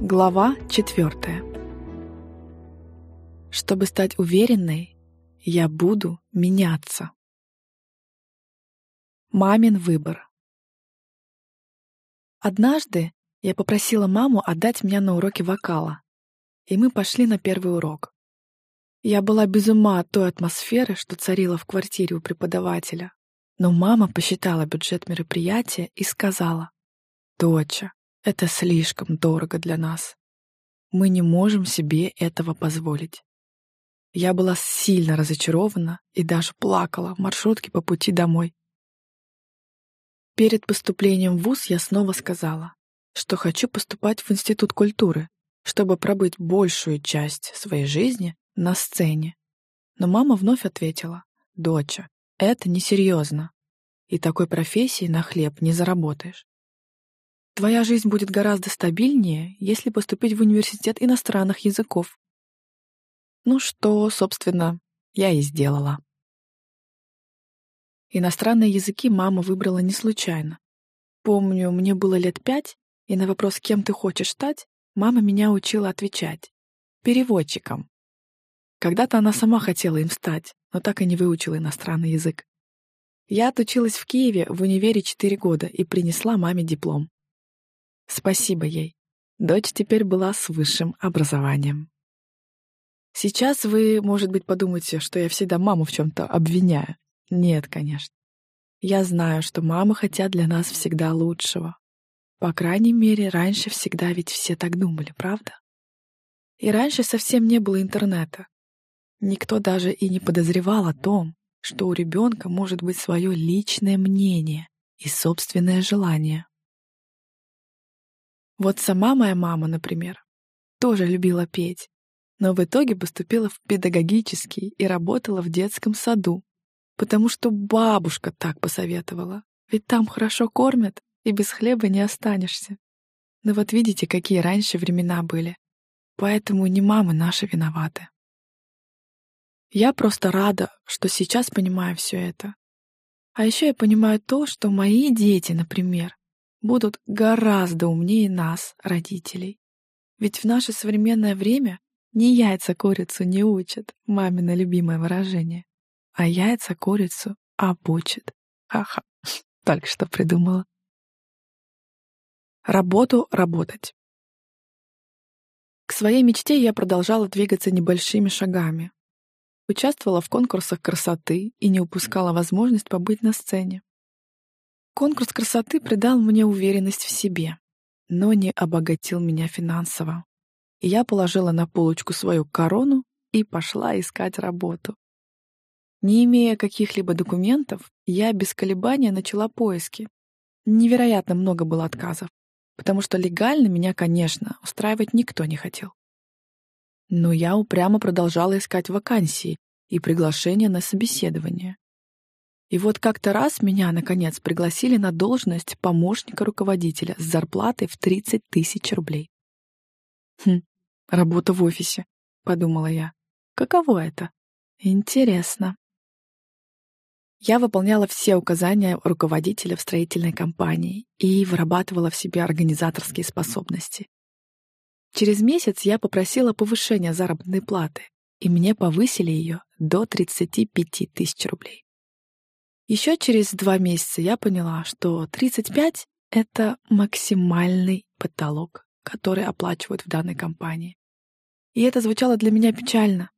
Глава четвертая. Чтобы стать уверенной, я буду меняться. Мамин выбор. Однажды я попросила маму отдать меня на уроки вокала, и мы пошли на первый урок. Я была без ума от той атмосферы, что царила в квартире у преподавателя. Но мама посчитала бюджет мероприятия и сказала, «Доча, это слишком дорого для нас. Мы не можем себе этого позволить». Я была сильно разочарована и даже плакала в маршрутке по пути домой. Перед поступлением в ВУЗ я снова сказала, что хочу поступать в Институт культуры, чтобы пробыть большую часть своей жизни на сцене. Но мама вновь ответила, «Доча, это несерьезно, и такой профессии на хлеб не заработаешь. Твоя жизнь будет гораздо стабильнее, если поступить в университет иностранных языков. Ну что, собственно, я и сделала. Иностранные языки мама выбрала не случайно. Помню, мне было лет пять, и на вопрос, кем ты хочешь стать, мама меня учила отвечать. Переводчиком. Когда-то она сама хотела им стать, но так и не выучила иностранный язык. Я отучилась в Киеве в универе четыре года и принесла маме диплом. Спасибо ей. Дочь теперь была с высшим образованием. Сейчас вы, может быть, подумаете, что я всегда маму в чем-то обвиняю. Нет, конечно. Я знаю, что мамы хотят для нас всегда лучшего. По крайней мере, раньше всегда ведь все так думали, правда? И раньше совсем не было интернета. Никто даже и не подозревал о том, что у ребенка может быть свое личное мнение и собственное желание. Вот сама моя мама, например, тоже любила петь, но в итоге поступила в педагогический и работала в детском саду, потому что бабушка так посоветовала, ведь там хорошо кормят и без хлеба не останешься. Но вот видите, какие раньше времена были, поэтому не мамы наши виноваты. Я просто рада, что сейчас понимаю все это. А еще я понимаю то, что мои дети, например, будут гораздо умнее нас, родителей. Ведь в наше современное время не яйца курицу не учат, мамино любимое выражение, а яйца курицу обучат. Ха-ха, только что придумала. Работу работать. К своей мечте я продолжала двигаться небольшими шагами. Участвовала в конкурсах красоты и не упускала возможность побыть на сцене. Конкурс красоты придал мне уверенность в себе, но не обогатил меня финансово я положила на полочку свою корону и пошла искать работу. Не имея каких-либо документов, я без колебания начала поиски. Невероятно много было отказов, потому что легально меня, конечно, устраивать никто не хотел. Но я упрямо продолжала искать вакансии и приглашения на собеседование. И вот как-то раз меня, наконец, пригласили на должность помощника руководителя с зарплатой в 30 тысяч рублей. Хм, работа в офисе, подумала я. Каково это? Интересно. Я выполняла все указания руководителя в строительной компании и вырабатывала в себе организаторские способности. Через месяц я попросила повышения заработной платы, и мне повысили ее до 35 тысяч рублей. Еще через два месяца я поняла, что 35 — это максимальный потолок которые оплачивают в данной компании. И это звучало для меня печально.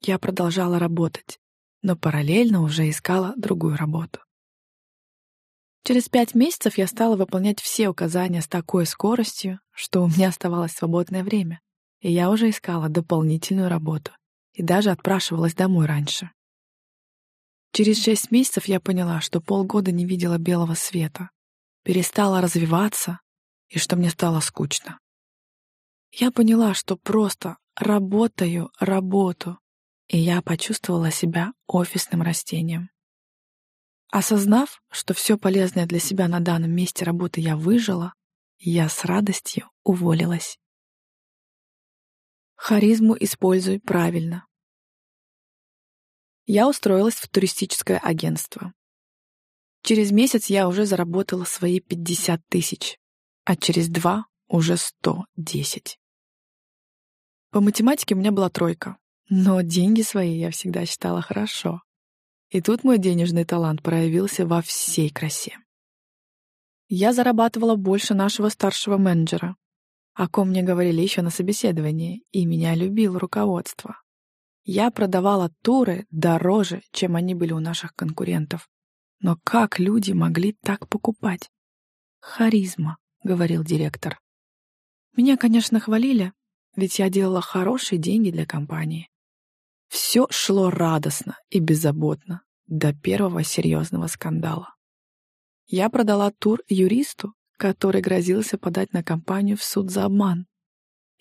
Я продолжала работать, но параллельно уже искала другую работу. Через пять месяцев я стала выполнять все указания с такой скоростью, что у меня оставалось свободное время, и я уже искала дополнительную работу и даже отпрашивалась домой раньше. Через шесть месяцев я поняла, что полгода не видела белого света, перестала развиваться и что мне стало скучно. Я поняла, что просто работаю работу, и я почувствовала себя офисным растением. Осознав, что все полезное для себя на данном месте работы я выжила, я с радостью уволилась. Харизму используй правильно. Я устроилась в туристическое агентство. Через месяц я уже заработала свои 50 тысяч а через два уже 110. По математике у меня была тройка, но деньги свои я всегда считала хорошо. И тут мой денежный талант проявился во всей красе. Я зарабатывала больше нашего старшего менеджера, о ком мне говорили еще на собеседовании, и меня любил руководство. Я продавала туры дороже, чем они были у наших конкурентов. Но как люди могли так покупать? Харизма, говорил директор. Меня, конечно, хвалили, ведь я делала хорошие деньги для компании. Все шло радостно и беззаботно до первого серьезного скандала. Я продала тур юристу, который грозился подать на компанию в суд за обман,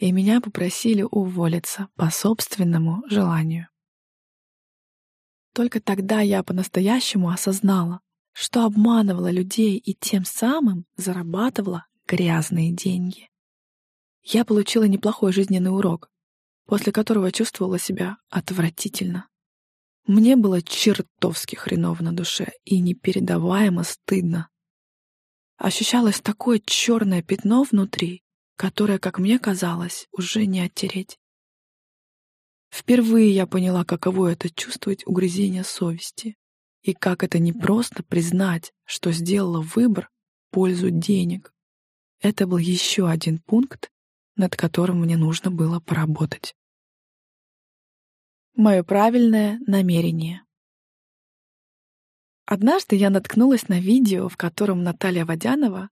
и меня попросили уволиться по собственному желанию. Только тогда я по-настоящему осознала, что обманывала людей и тем самым зарабатывала грязные деньги. Я получила неплохой жизненный урок, после которого чувствовала себя отвратительно. Мне было чертовски хреново на душе и непередаваемо стыдно. Ощущалось такое черное пятно внутри, которое, как мне казалось, уже не оттереть. Впервые я поняла, каково это чувствовать угрызение совести, и как это непросто признать, что сделала выбор в пользу денег. Это был еще один пункт, над которым мне нужно было поработать. Мое правильное намерение. Однажды я наткнулась на видео, в котором Наталья Водянова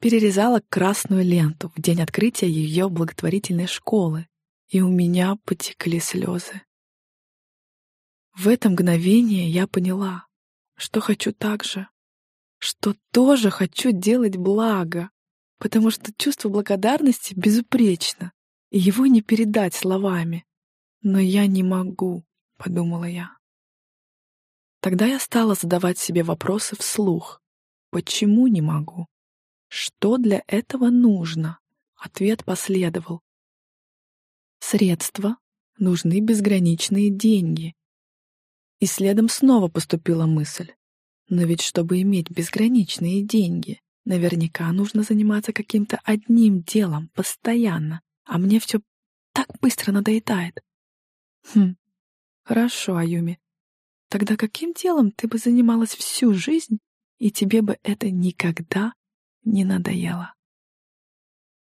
перерезала красную ленту в день открытия ее благотворительной школы, и у меня потекли слезы. В это мгновение я поняла, что хочу так же, что тоже хочу делать благо, потому что чувство благодарности безупречно, и его не передать словами. Но я не могу, подумала я. Тогда я стала задавать себе вопросы вслух. Почему не могу? Что для этого нужно? Ответ последовал. Средства нужны безграничные деньги. И следом снова поступила мысль. Но ведь чтобы иметь безграничные деньги, наверняка нужно заниматься каким-то одним делом постоянно, а мне все так быстро надоедает. Хм, хорошо, Аюми. Тогда каким делом ты бы занималась всю жизнь, и тебе бы это никогда не надоело?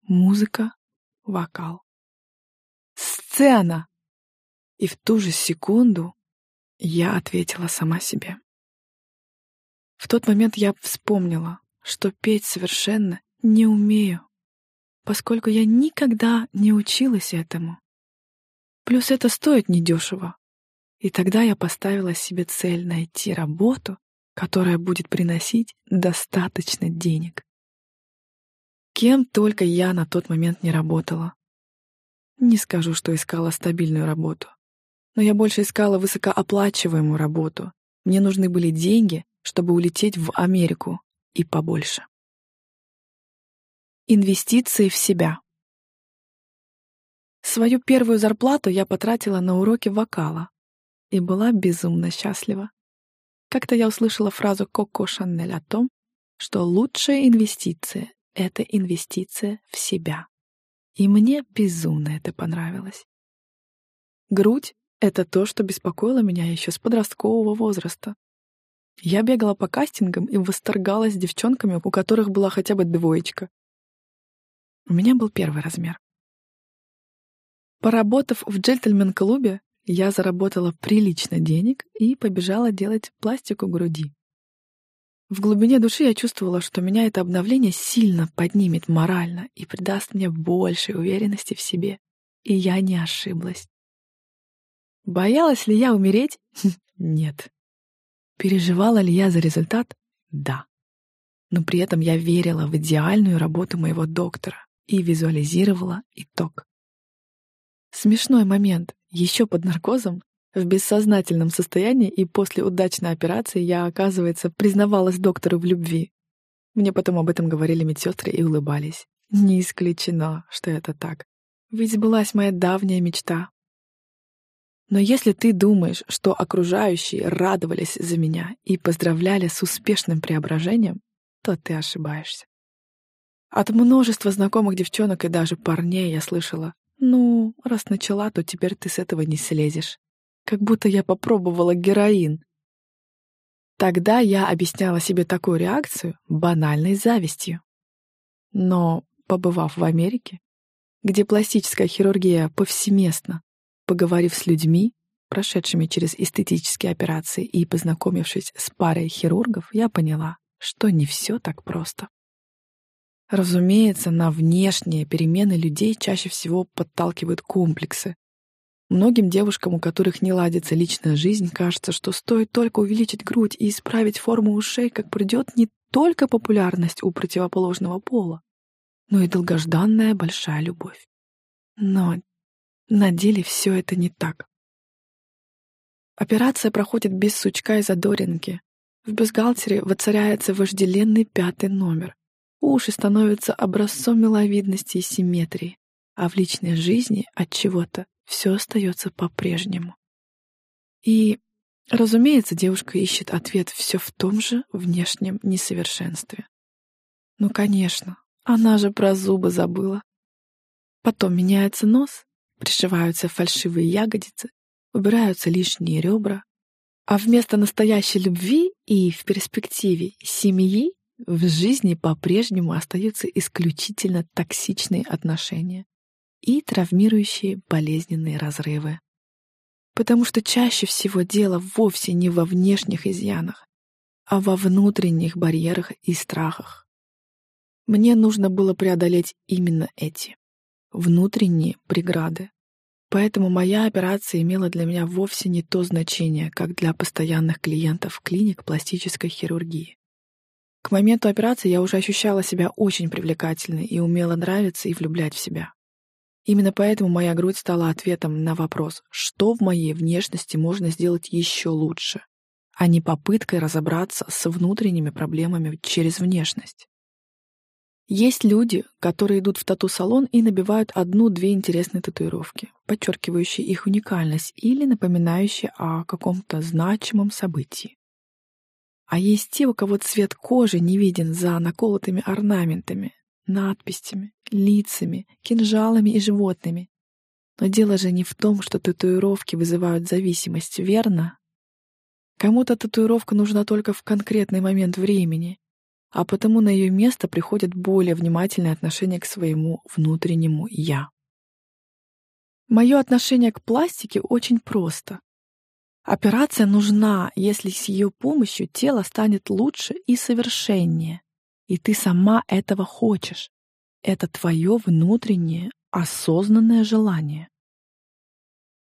Музыка, вокал. Сцена! И в ту же секунду я ответила сама себе. В тот момент я вспомнила, что петь совершенно не умею, поскольку я никогда не училась этому. Плюс это стоит недешево. И тогда я поставила себе цель найти работу, которая будет приносить достаточно денег. Кем только я на тот момент не работала. Не скажу, что искала стабильную работу. Но я больше искала высокооплачиваемую работу. Мне нужны были деньги, чтобы улететь в Америку и побольше. Инвестиции в себя. Свою первую зарплату я потратила на уроки вокала и была безумно счастлива. Как-то я услышала фразу Коко Шанель о том, что лучшая инвестиция — это инвестиция в себя. И мне безумно это понравилось. Грудь — это то, что беспокоило меня еще с подросткового возраста. Я бегала по кастингам и восторгалась девчонками, у которых была хотя бы двоечка. У меня был первый размер. Поработав в джентльмен-клубе, я заработала прилично денег и побежала делать пластику груди. В глубине души я чувствовала, что меня это обновление сильно поднимет морально и придаст мне большей уверенности в себе. И я не ошиблась. Боялась ли я умереть? Нет. Переживала ли я за результат? Да. Но при этом я верила в идеальную работу моего доктора и визуализировала итог. Смешной момент. Еще под наркозом, в бессознательном состоянии и после удачной операции я, оказывается, признавалась доктору в любви. Мне потом об этом говорили медсестры и улыбались. Не исключено, что это так. Ведь сбылась моя давняя мечта. Но если ты думаешь, что окружающие радовались за меня и поздравляли с успешным преображением, то ты ошибаешься. От множества знакомых девчонок и даже парней я слышала, «Ну, раз начала, то теперь ты с этого не слезешь». Как будто я попробовала героин. Тогда я объясняла себе такую реакцию банальной завистью. Но, побывав в Америке, где пластическая хирургия повсеместна, поговорив с людьми, прошедшими через эстетические операции и познакомившись с парой хирургов, я поняла, что не все так просто. Разумеется, на внешние перемены людей чаще всего подталкивают комплексы. Многим девушкам, у которых не ладится личная жизнь, кажется, что стоит только увеличить грудь и исправить форму ушей, как придет не только популярность у противоположного пола, но и долгожданная большая любовь. Но на деле все это не так. Операция проходит без сучка и задоринки. В бюстгальтере воцаряется вожделенный пятый номер. Уши становятся образцом миловидности и симметрии, а в личной жизни от чего-то все остается по-прежнему. И, разумеется, девушка ищет ответ все в том же внешнем несовершенстве. Ну, конечно, она же про зубы забыла. Потом меняется нос, пришиваются фальшивые ягодицы, убираются лишние ребра, а вместо настоящей любви и в перспективе семьи в жизни по-прежнему остаются исключительно токсичные отношения и травмирующие болезненные разрывы. Потому что чаще всего дело вовсе не во внешних изъянах, а во внутренних барьерах и страхах. Мне нужно было преодолеть именно эти внутренние преграды. Поэтому моя операция имела для меня вовсе не то значение, как для постоянных клиентов клиник пластической хирургии. К моменту операции я уже ощущала себя очень привлекательной и умела нравиться и влюблять в себя. Именно поэтому моя грудь стала ответом на вопрос, что в моей внешности можно сделать еще лучше, а не попыткой разобраться с внутренними проблемами через внешность. Есть люди, которые идут в тату-салон и набивают одну-две интересные татуировки, подчеркивающие их уникальность или напоминающие о каком-то значимом событии. А есть те, у кого цвет кожи не виден за наколотыми орнаментами, надписями, лицами, кинжалами и животными. Но дело же не в том, что татуировки вызывают зависимость, верно? Кому-то татуировка нужна только в конкретный момент времени, а потому на ее место приходит более внимательное отношение к своему внутреннему «я». Мое отношение к пластике очень просто. Операция нужна, если с ее помощью тело станет лучше и совершеннее, и ты сама этого хочешь. Это твое внутреннее, осознанное желание.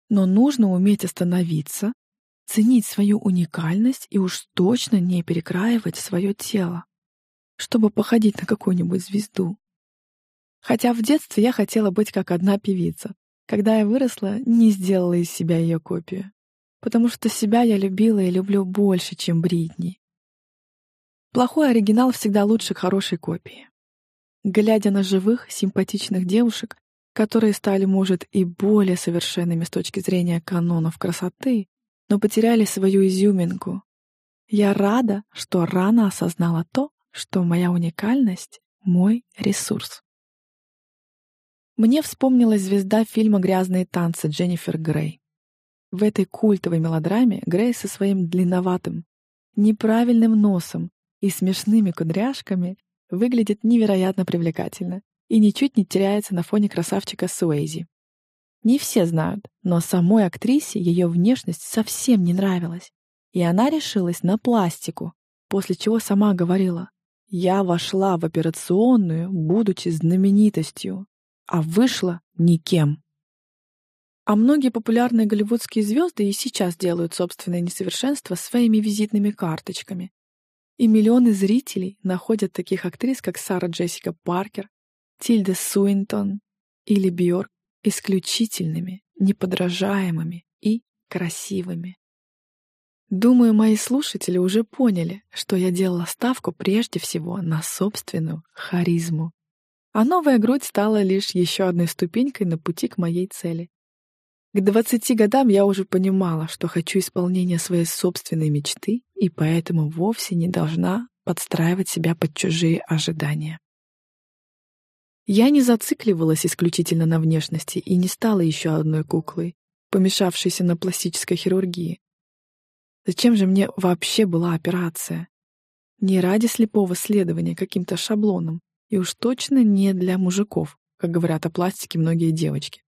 Но нужно уметь остановиться, ценить свою уникальность и уж точно не перекраивать свое тело, чтобы походить на какую-нибудь звезду. Хотя в детстве я хотела быть как одна певица. Когда я выросла, не сделала из себя ее копию потому что себя я любила и люблю больше, чем Бритни. Плохой оригинал всегда лучше хорошей копии. Глядя на живых, симпатичных девушек, которые стали, может, и более совершенными с точки зрения канонов красоты, но потеряли свою изюминку, я рада, что рано осознала то, что моя уникальность — мой ресурс. Мне вспомнилась звезда фильма «Грязные танцы» Дженнифер Грей. В этой культовой мелодраме Грейс со своим длинноватым, неправильным носом и смешными кудряшками выглядит невероятно привлекательно и ничуть не теряется на фоне красавчика Суэйзи. Не все знают, но самой актрисе ее внешность совсем не нравилась, и она решилась на пластику, после чего сама говорила «Я вошла в операционную, будучи знаменитостью, а вышла никем». А многие популярные голливудские звезды и сейчас делают собственное несовершенство своими визитными карточками. И миллионы зрителей находят таких актрис, как Сара Джессика Паркер, Тильда Суинтон или Бьорк, исключительными, неподражаемыми и красивыми. Думаю, мои слушатели уже поняли, что я делала ставку прежде всего на собственную харизму. А новая грудь стала лишь еще одной ступенькой на пути к моей цели. К двадцати годам я уже понимала, что хочу исполнения своей собственной мечты и поэтому вовсе не должна подстраивать себя под чужие ожидания. Я не зацикливалась исключительно на внешности и не стала еще одной куклой, помешавшейся на пластической хирургии. Зачем же мне вообще была операция? Не ради слепого следования каким-то шаблоном, и уж точно не для мужиков, как говорят о пластике многие девочки.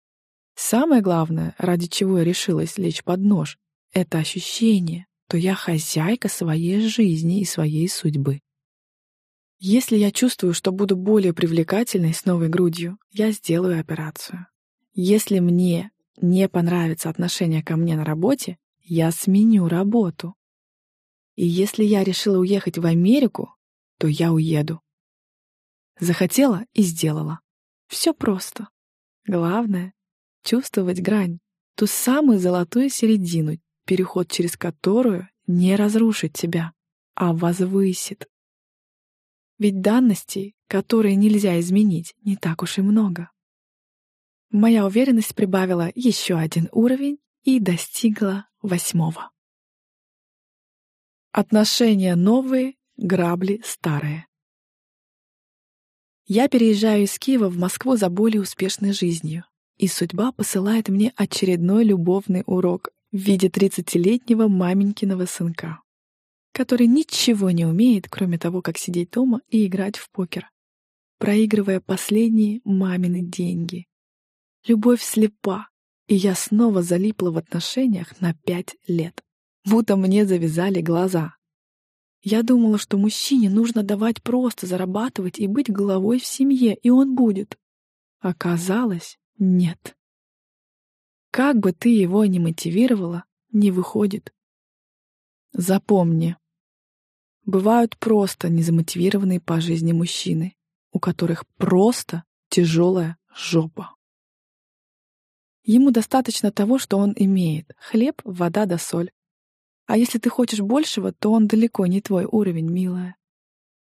Самое главное, ради чего я решилась лечь под нож, это ощущение, то я хозяйка своей жизни и своей судьбы. Если я чувствую, что буду более привлекательной с новой грудью, я сделаю операцию. Если мне не понравится отношение ко мне на работе, я сменю работу. И если я решила уехать в Америку, то я уеду. Захотела и сделала. Все просто. Главное — чувствовать грань, ту самую золотую середину, переход через которую не разрушит тебя, а возвысит. Ведь данностей, которые нельзя изменить, не так уж и много. Моя уверенность прибавила еще один уровень и достигла восьмого. Отношения новые, грабли старые. Я переезжаю из Киева в Москву за более успешной жизнью, и судьба посылает мне очередной любовный урок в виде 30-летнего маменькиного сынка, который ничего не умеет, кроме того, как сидеть дома и играть в покер, проигрывая последние мамины деньги. Любовь слепа, и я снова залипла в отношениях на пять лет. Будто мне завязали глаза. Я думала, что мужчине нужно давать просто зарабатывать и быть головой в семье, и он будет. Оказалось, нет. Как бы ты его ни мотивировала, не выходит. Запомни, бывают просто незамотивированные по жизни мужчины, у которых просто тяжелая жопа. Ему достаточно того, что он имеет — хлеб, вода да соль. А если ты хочешь большего, то он далеко не твой уровень, милая.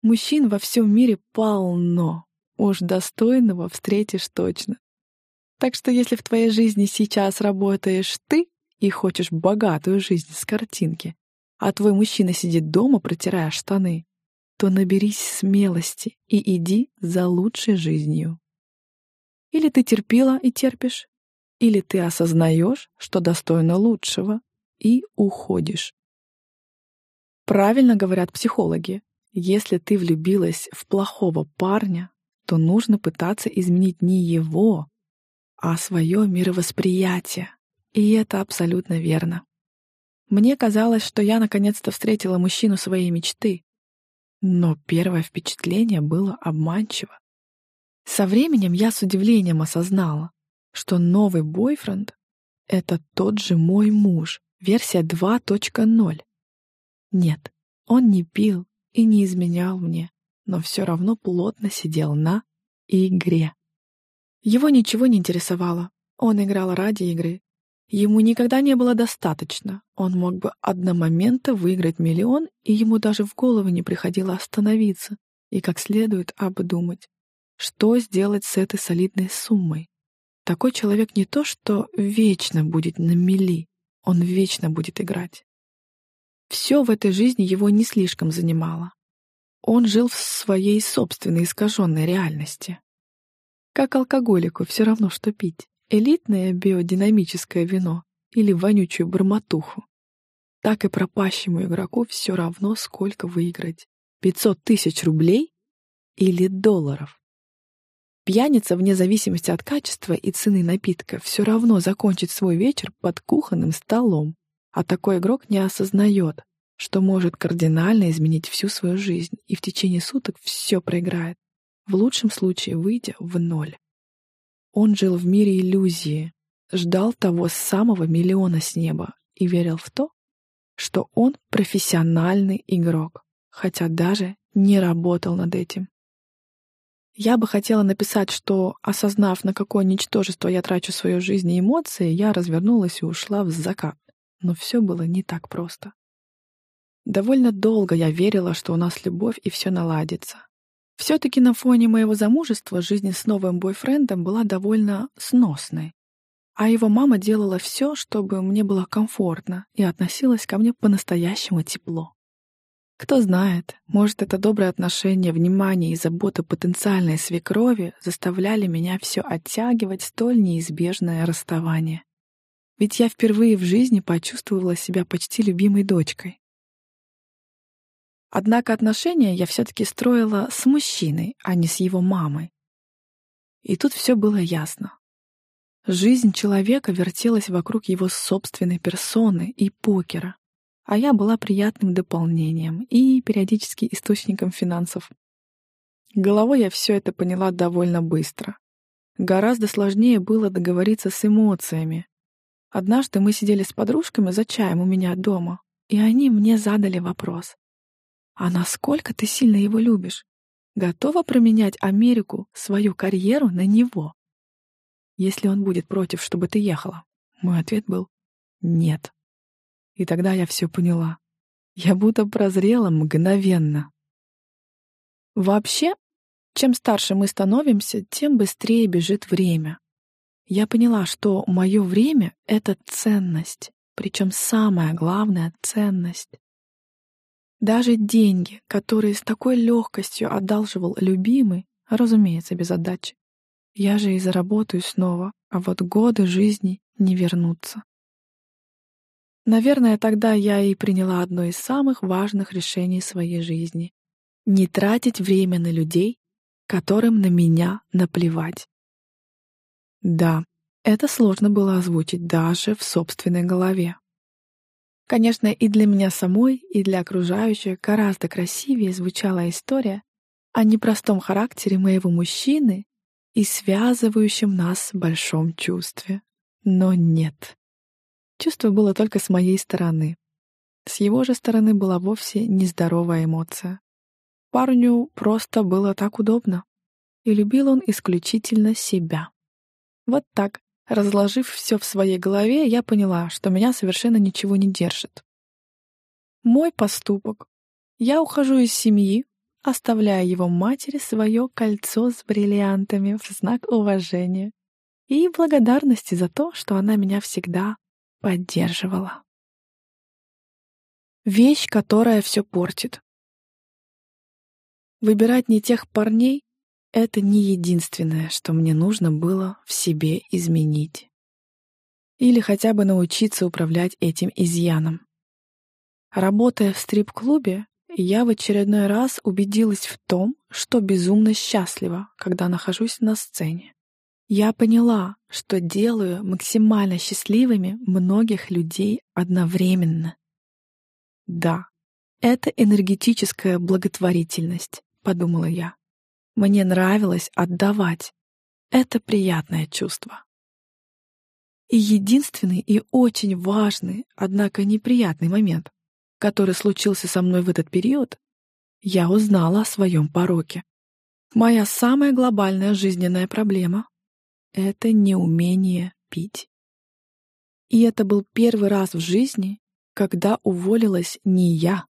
Мужчин во всем мире полно. Уж достойного встретишь точно. Так что если в твоей жизни сейчас работаешь ты и хочешь богатую жизнь с картинки, а твой мужчина сидит дома, протирая штаны, то наберись смелости и иди за лучшей жизнью. Или ты терпела и терпишь, или ты осознаешь, что достойно лучшего, и уходишь. Правильно говорят психологи, если ты влюбилась в плохого парня, то нужно пытаться изменить не его, а свое мировосприятие. И это абсолютно верно. Мне казалось, что я наконец-то встретила мужчину своей мечты. Но первое впечатление было обманчиво. Со временем я с удивлением осознала, что новый бойфренд — это тот же мой муж, версия 2.0. Нет, он не пил и не изменял мне, но все равно плотно сидел на игре. Его ничего не интересовало, он играл ради игры. Ему никогда не было достаточно, он мог бы одномоментно выиграть миллион, и ему даже в голову не приходило остановиться и как следует обдумать, что сделать с этой солидной суммой. Такой человек не то, что вечно будет на мели, он вечно будет играть. Все в этой жизни его не слишком занимало. Он жил в своей собственной искаженной реальности. Как алкоголику все равно, что пить. Элитное биодинамическое вино или вонючую бормотуху. Так и пропащему игроку все равно, сколько выиграть. 500 тысяч рублей или долларов. Пьяница, вне зависимости от качества и цены напитка, все равно закончит свой вечер под кухонным столом, а такой игрок не осознает, что может кардинально изменить всю свою жизнь и в течение суток все проиграет, в лучшем случае выйдя в ноль. Он жил в мире иллюзии, ждал того самого миллиона с неба и верил в то, что он профессиональный игрок, хотя даже не работал над этим. Я бы хотела написать, что, осознав, на какое ничтожество я трачу свою жизнь и эмоции, я развернулась и ушла в закат. Но все было не так просто. Довольно долго я верила, что у нас любовь и все наладится. Все-таки на фоне моего замужества жизнь с новым бойфрендом была довольно сносной. А его мама делала все, чтобы мне было комфортно и относилась ко мне по-настоящему тепло. Кто знает, может, это доброе отношение, внимание и забота потенциальной свекрови заставляли меня все оттягивать столь неизбежное расставание. Ведь я впервые в жизни почувствовала себя почти любимой дочкой. Однако отношения я все-таки строила с мужчиной, а не с его мамой. И тут все было ясно. Жизнь человека вертелась вокруг его собственной персоны и покера а я была приятным дополнением и периодически источником финансов. Головой я все это поняла довольно быстро. Гораздо сложнее было договориться с эмоциями. Однажды мы сидели с подружками за чаем у меня дома, и они мне задали вопрос. «А насколько ты сильно его любишь? Готова променять Америку, свою карьеру на него?» «Если он будет против, чтобы ты ехала?» Мой ответ был «нет». И тогда я все поняла. Я будто прозрела мгновенно. Вообще, чем старше мы становимся, тем быстрее бежит время. Я поняла, что мое время — это ценность, причем самая главная ценность. Даже деньги, которые с такой легкостью одалживал любимый, разумеется, без отдачи. Я же и заработаю снова, а вот годы жизни не вернутся. Наверное, тогда я и приняла одно из самых важных решений своей жизни — не тратить время на людей, которым на меня наплевать. Да, это сложно было озвучить даже в собственной голове. Конечно, и для меня самой, и для окружающих гораздо красивее звучала история о непростом характере моего мужчины и связывающем нас большом чувстве. Но нет. Чувство было только с моей стороны. С его же стороны была вовсе нездоровая эмоция. Парню просто было так удобно. И любил он исключительно себя. Вот так, разложив все в своей голове, я поняла, что меня совершенно ничего не держит. Мой поступок. Я ухожу из семьи, оставляя его матери свое кольцо с бриллиантами в знак уважения и благодарности за то, что она меня всегда поддерживала. Вещь, которая все портит. Выбирать не тех парней — это не единственное, что мне нужно было в себе изменить. Или хотя бы научиться управлять этим изъяном. Работая в стрип-клубе, я в очередной раз убедилась в том, что безумно счастлива, когда нахожусь на сцене. Я поняла, что делаю максимально счастливыми многих людей одновременно. Да, это энергетическая благотворительность, подумала я. Мне нравилось отдавать. Это приятное чувство. И единственный и очень важный, однако неприятный момент, который случился со мной в этот период, я узнала о своем пороке. Моя самая глобальная жизненная проблема это неумение пить. И это был первый раз в жизни, когда уволилась не я,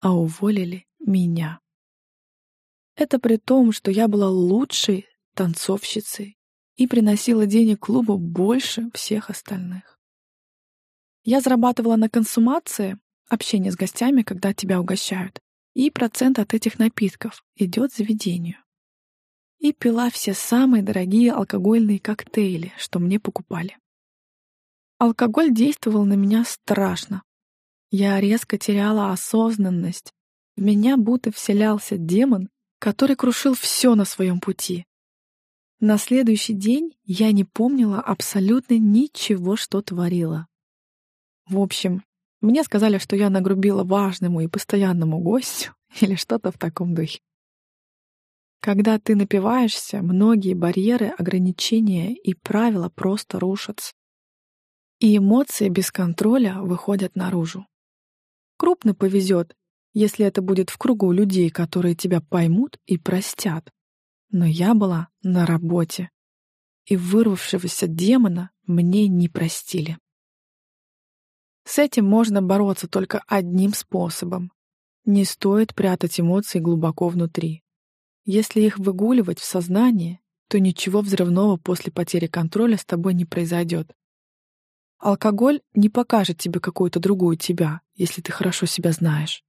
а уволили меня. Это при том, что я была лучшей танцовщицей и приносила денег клубу больше всех остальных. Я зарабатывала на консумации, общение с гостями, когда тебя угощают, и процент от этих напитков идет заведению и пила все самые дорогие алкогольные коктейли, что мне покупали. Алкоголь действовал на меня страшно. Я резко теряла осознанность. В меня будто вселялся демон, который крушил все на своем пути. На следующий день я не помнила абсолютно ничего, что творила. В общем, мне сказали, что я нагрубила важному и постоянному гостю или что-то в таком духе. Когда ты напиваешься, многие барьеры, ограничения и правила просто рушатся. И эмоции без контроля выходят наружу. Крупно повезет, если это будет в кругу людей, которые тебя поймут и простят. Но я была на работе, и вырвавшегося демона мне не простили. С этим можно бороться только одним способом. Не стоит прятать эмоции глубоко внутри. Если их выгуливать в сознании, то ничего взрывного после потери контроля с тобой не произойдет. Алкоголь не покажет тебе какую-то другую тебя, если ты хорошо себя знаешь.